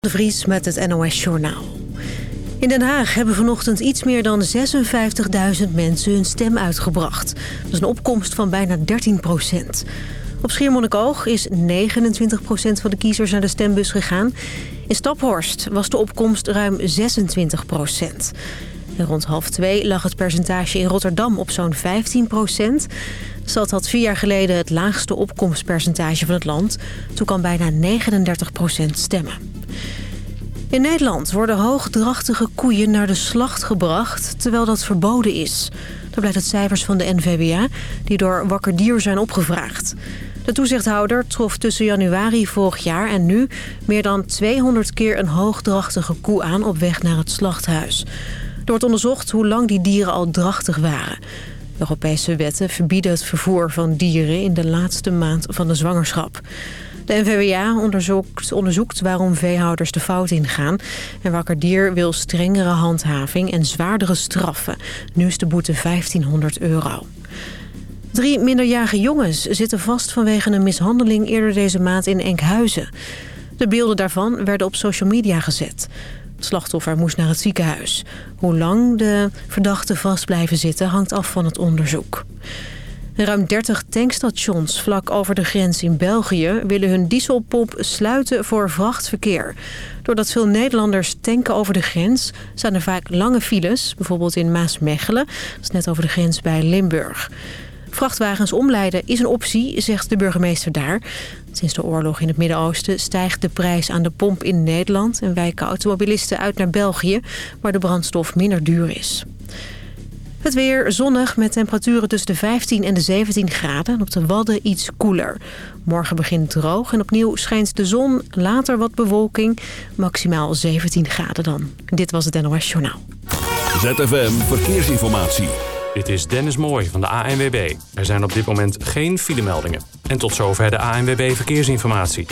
De Vries met het NOS Journaal. In Den Haag hebben vanochtend iets meer dan 56.000 mensen hun stem uitgebracht. Dat is een opkomst van bijna 13 procent. Op Schiermonnikoog is 29 procent van de kiezers naar de stembus gegaan. In Staphorst was de opkomst ruim 26 procent. En rond half twee lag het percentage in Rotterdam op zo'n 15 procent. Stad had vier jaar geleden het laagste opkomstpercentage van het land. Toen kan bijna 39 procent stemmen. In Nederland worden hoogdrachtige koeien naar de slacht gebracht... terwijl dat verboden is. Dat blijkt uit cijfers van de NVWA... die door Wakker Dier zijn opgevraagd. De toezichthouder trof tussen januari vorig jaar en nu... meer dan 200 keer een hoogdrachtige koe aan op weg naar het slachthuis. Er wordt onderzocht hoe lang die dieren al drachtig waren. Europese wetten verbieden het vervoer van dieren... in de laatste maand van de zwangerschap. De NVWA onderzoekt, onderzoekt waarom veehouders de fout ingaan. En Wakker Dier wil strengere handhaving en zwaardere straffen. Nu is de boete 1500 euro. Drie minderjarige jongens zitten vast vanwege een mishandeling eerder deze maand in Enkhuizen. De beelden daarvan werden op social media gezet. Het slachtoffer moest naar het ziekenhuis. Hoe lang de verdachten vast blijven zitten hangt af van het onderzoek. Ruim 30 tankstations vlak over de grens in België... willen hun dieselpomp sluiten voor vrachtverkeer. Doordat veel Nederlanders tanken over de grens... zijn er vaak lange files, bijvoorbeeld in Maasmechelen. Dat is net over de grens bij Limburg. Vrachtwagens omleiden is een optie, zegt de burgemeester daar. Sinds de oorlog in het Midden-Oosten stijgt de prijs aan de pomp in Nederland... en wijken automobilisten uit naar België, waar de brandstof minder duur is. Het weer zonnig met temperaturen tussen de 15 en de 17 graden. Op de Wadden iets koeler. Morgen begint droog en opnieuw schijnt de zon. Later wat bewolking. Maximaal 17 graden dan. Dit was het NOS Journaal. ZFM Verkeersinformatie. Dit is Dennis Mooij van de ANWB. Er zijn op dit moment geen filemeldingen. En tot zover de ANWB Verkeersinformatie.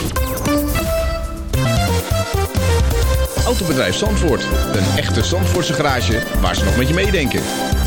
Autobedrijf Zandvoort. Een echte Zandvoortse garage waar ze nog met je meedenken.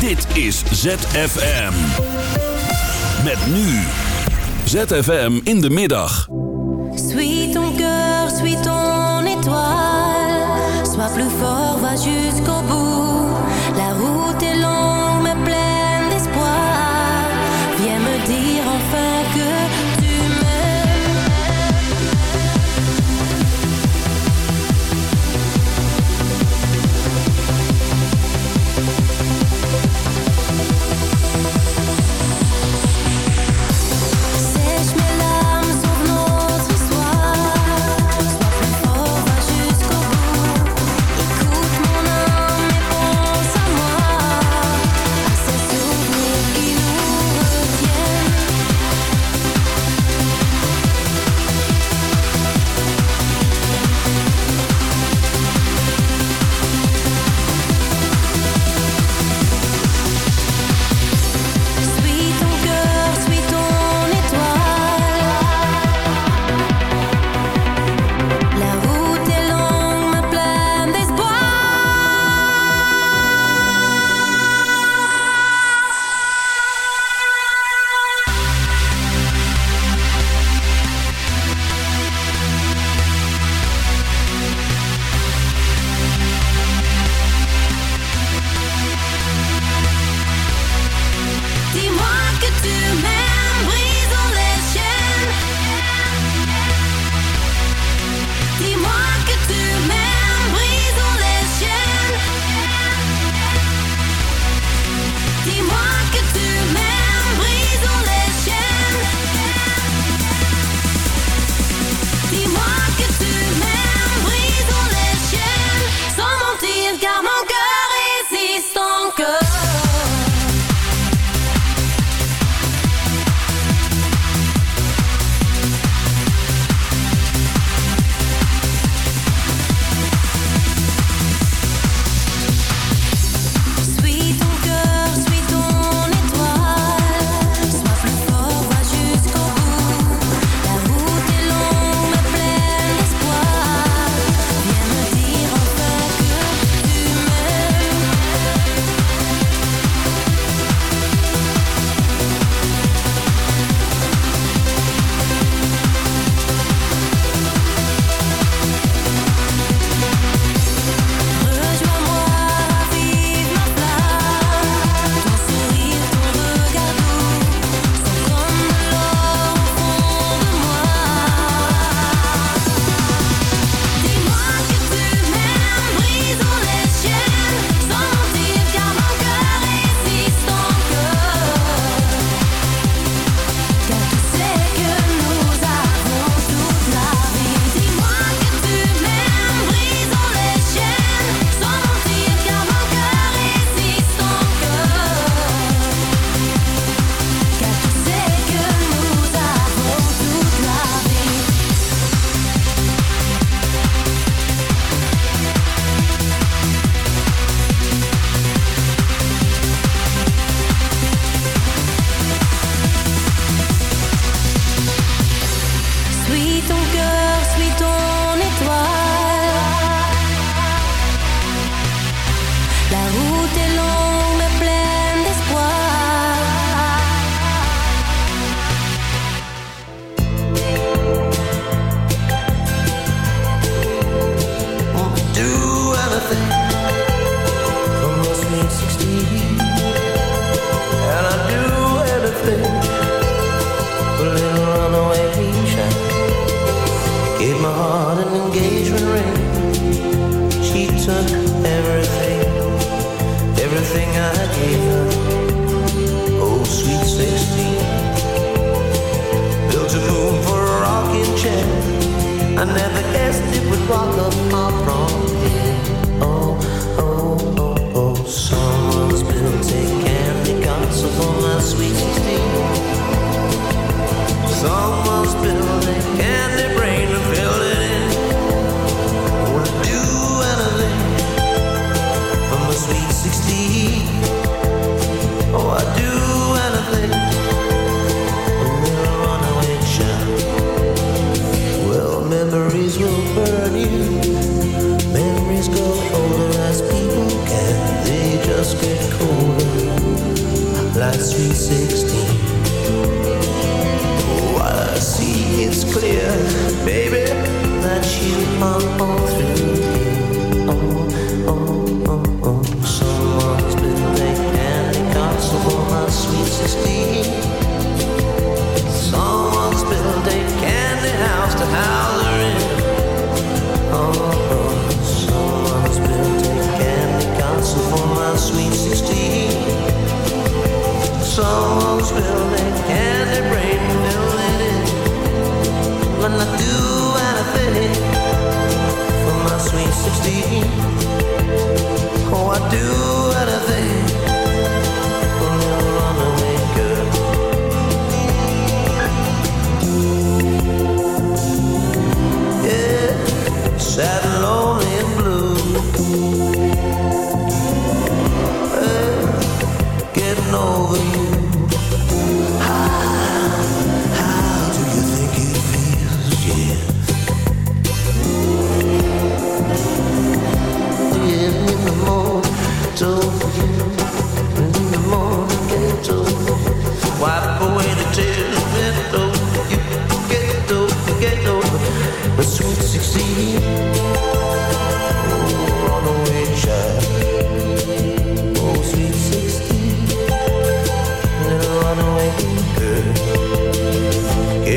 Dit is ZFM. Met nu. ZFM in de middag. Suis ton cœur, suis ton étoile. Sois plus fort, va jusqu'au bout. 16. Oh, I do.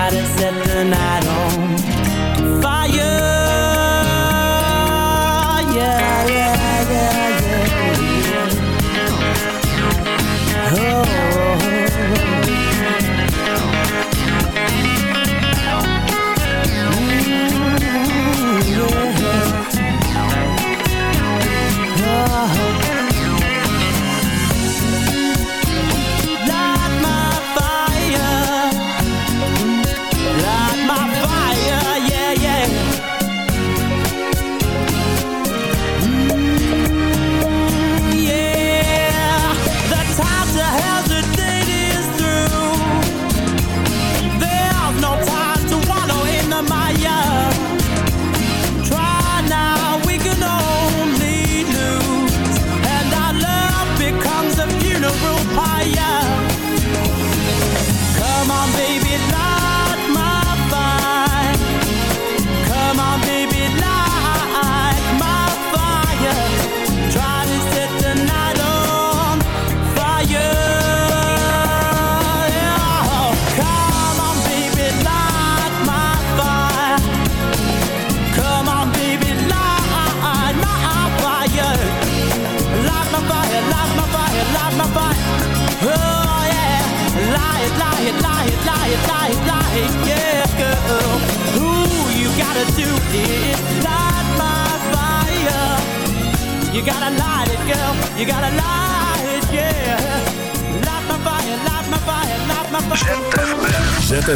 Try to set the night on fire. Yeah, yeah,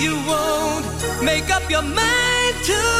You won't. Make up your mind tonight.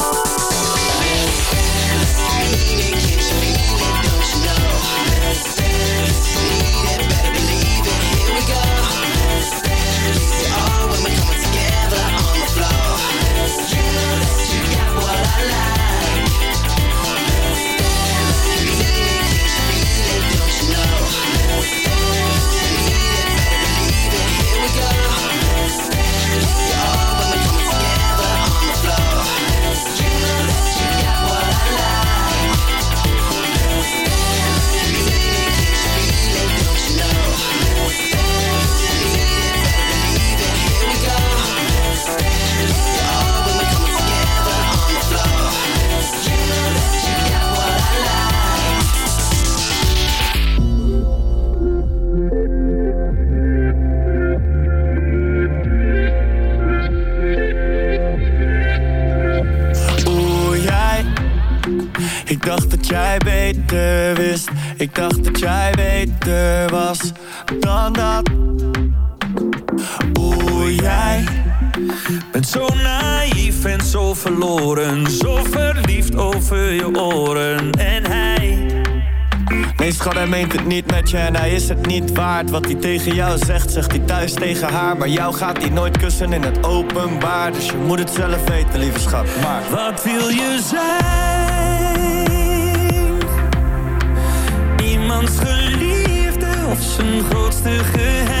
Niet met je en hij is het niet waard. Wat hij tegen jou zegt, zegt hij thuis tegen haar. Maar jou gaat hij nooit kussen in het openbaar. Dus je moet het zelf weten, lieve schat. Maar wat wil je zijn? Iemands geliefde of zijn grootste geheim?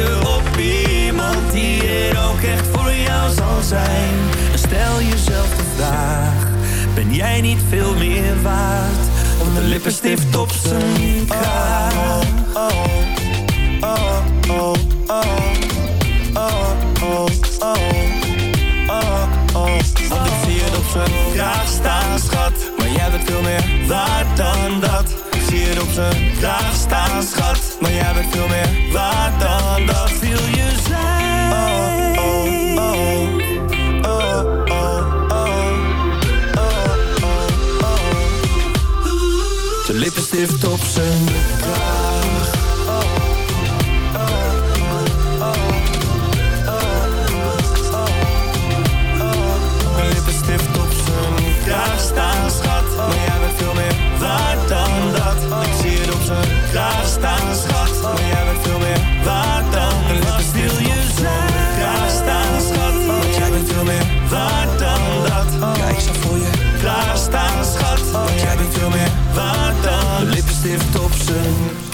op iemand die er ook echt voor jou zal zijn. En stel jezelf de vraag, ben jij niet veel meer waard? Om de lippenstift op zijn kaart. Oh, oh, oh, oh, zie het op zijn vraag staan, schat. Maar jij bent veel meer waard dan dat het op zijn kraag staan, schat. Maar jij bent veel meer waard dan dat. Wil je zijn? Oh, oh, oh. Lippenstift op zijn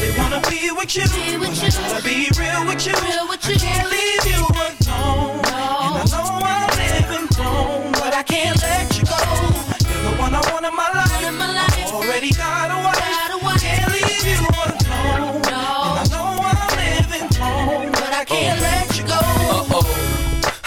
I really wanna be with you. Be with you. Wanna be real with you. Real with you. I can't leave you alone. No. And I know I'm living wrong, but I can't let you go. You're the one I want in my life. In my life. Already got a wife. Got a wife. Can't leave you alone. No. And I know I'm living wrong, but I can't oh.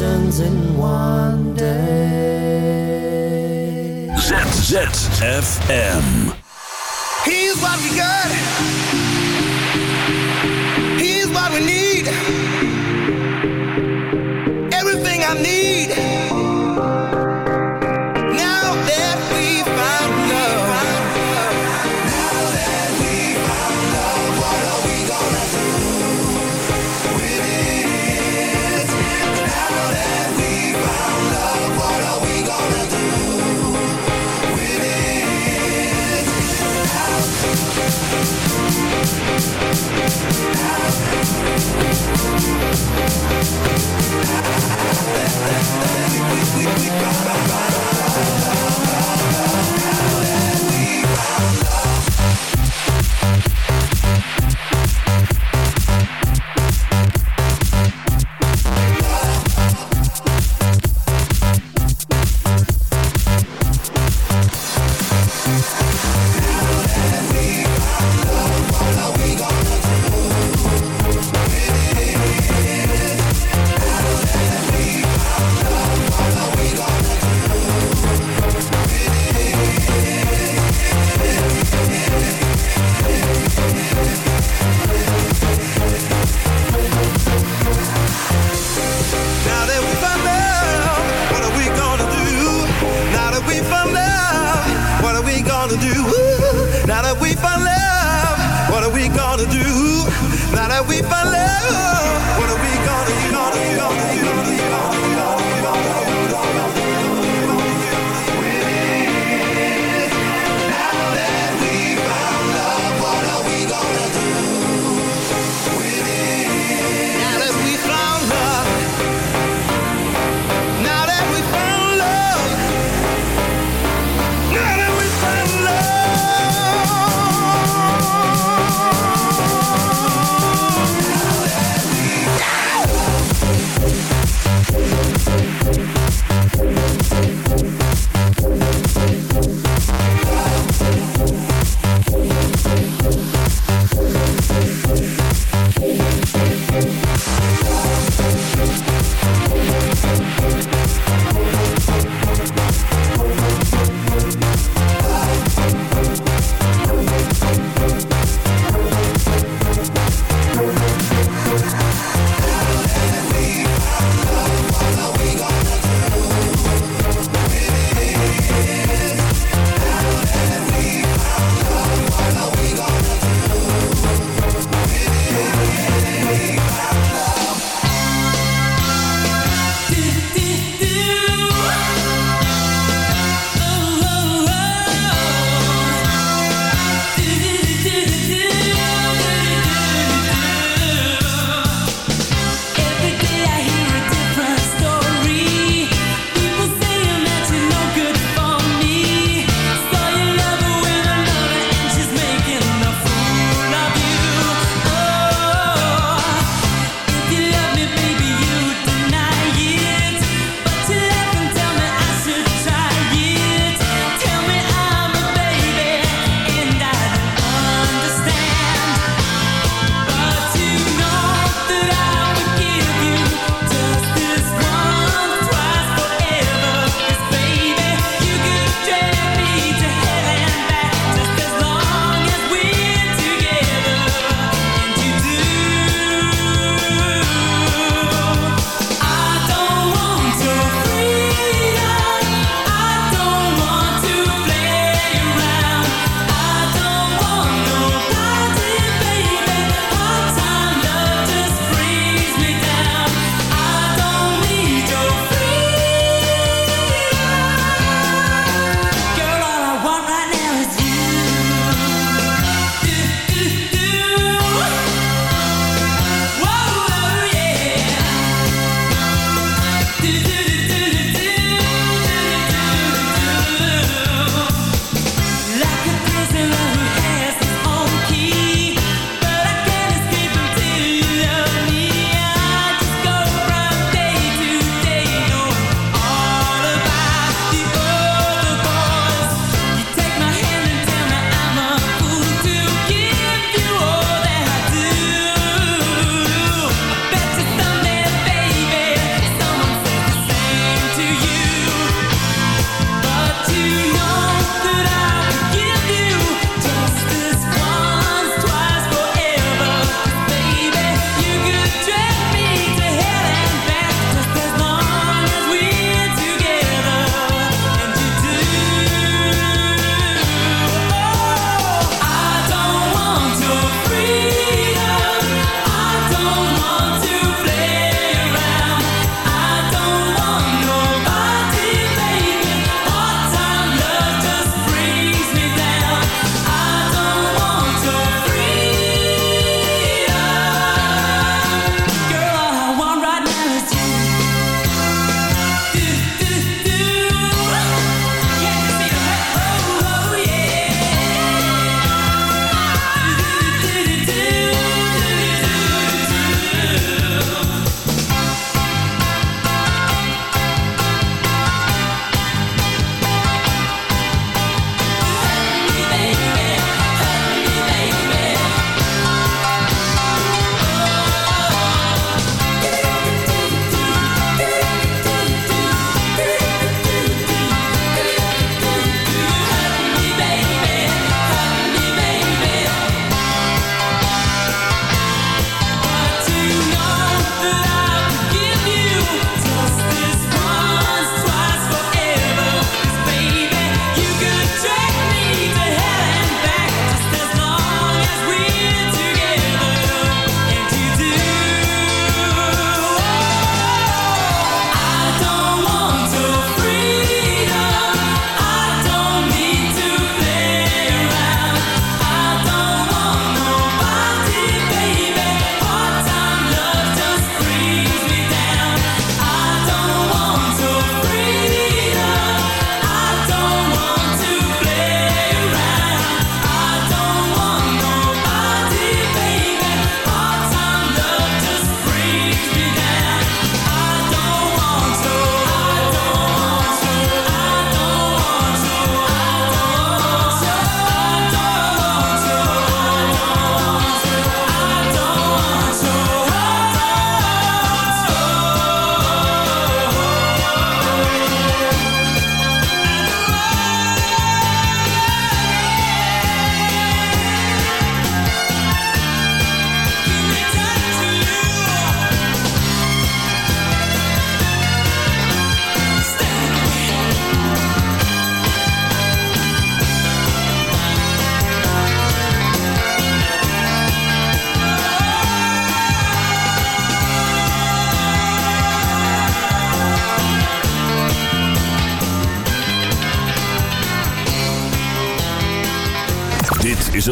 Seasons in one day. ZFM. Here's what we got. Now